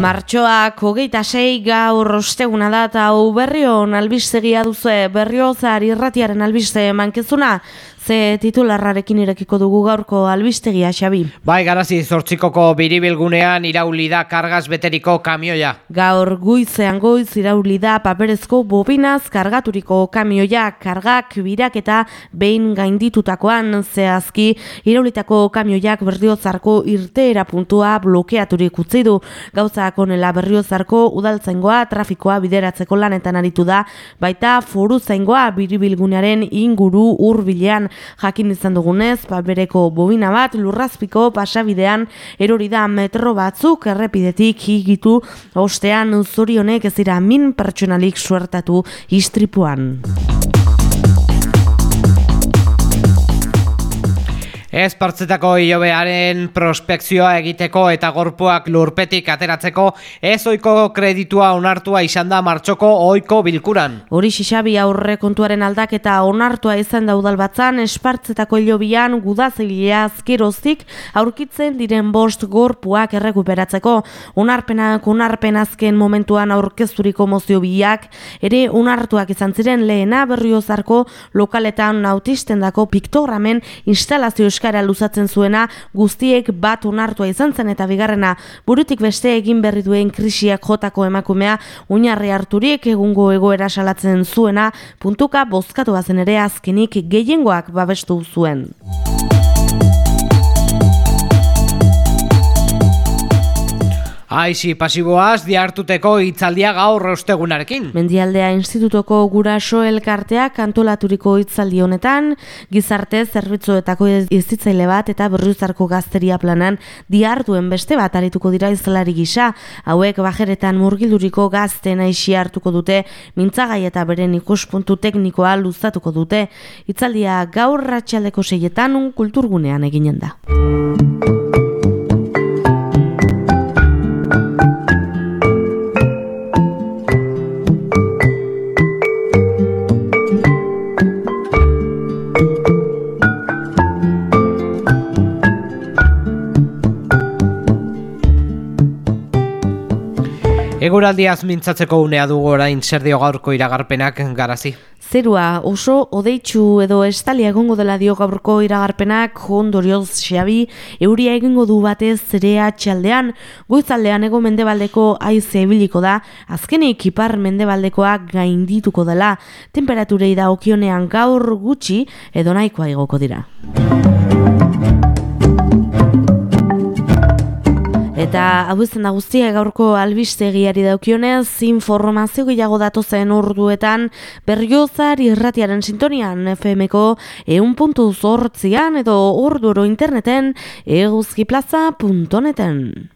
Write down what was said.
Martxoak hogeita sei gaur osteguna da eta hau berrion albistegia duzu berriozar irratiaren albiste mankezuna ze titularrarekin irekiko dugu gaurko albistegia xabi. Bai, garazi zortzikoko biribilgunean irauli da kargaz beteriko kamioia. Gaur guizean goiz irauli da paperezko bobinaz kargaturiko kamioia kargak birak eta behin gainditutakoan zehazki iraulitako kamioiak berriozarko irteera puntua blokeaturik utzi du. Gauza konela berriozarko udaltzaingoa trafikoa bideratzeko lanetan aritu da, baita foru zaingoa biribilgunearen inguru urbilean jakin izan dugunez, ba, bereko bobina bat lurrazpiko pasabidean erori da metro batzuk errepidetik higitu ostean zorionek ez dira min pertsonalik suertatu istripuan. Ez partzetako hilobearen prospekzioa egiteko eta gorpuak lurpetik ateratzeko ez oiko kreditua onartua izan da martxoko oiko bilkuran. Hori xixabi aurre kontuaren aldaketa onartua izan da udal batzan espartzetako hilobian gudazilea azkerozik aurkitzen diren bost gorpuak errekuperatzeko. Onarpenak onarpen azken momentuan aurkezturiko mozio biak ere onartuak izan ziren lehena berriozarko lokaletan autisten dako piktogramen instalazio euskara luzatzen zuena guztiek bat onartua izan zen eta bigarrena burutik beste egin berri duen krisiak jotako emakumea oinarri harturik egungo egoera salatzen zuena puntuka bozkatu bazen ere azkenik gehiengoak babestu zuen. Aixi pasiboaz diartuteko hitzaldia gaur ostegunarekin. Mendialdea Institutoko guraso elkarteak antolaturiko hitzaldi honetan, gizarte zerbitzuetako izitzaile bat eta berruzarko gazteria planan diartuen beste bat arituko dira izalari gisa. Hauek bajeretan murgilduriko gazten aixi hartuko dute, mintzagai eta beren ikuspuntu teknikoa luzatuko dute. Hitzaldia gaur ratxaldeko seietan un kulturgunean eginen da. Eguraldiaz mintzatzeko unea dugu orain zer dio gaurko iragarpenak garazi. Zerua oso odeitsu edo estalia egongo dela dio gaurko iragarpenak ondorioz xabi euria egingo du batez zerea txaldean goizaldean ego mendebaldeko aize ebiliko da azkenik ipar mendebaldekoak gaindituko dela temperaturei da okionean gaur gutxi edo nahikoa igoko dira. Eta hau da guztia gaurko albistegiari daukionez, informazio gehiago datu zen urduetan berriozar irratiaren sintonian FM-ko eun puntu zortzian edo urduro interneten eguzkiplaza.neten.